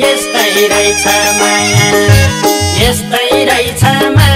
यस्तै रहेछ माया। यस्तै रहेछ माया।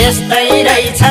यस्तै रहेछ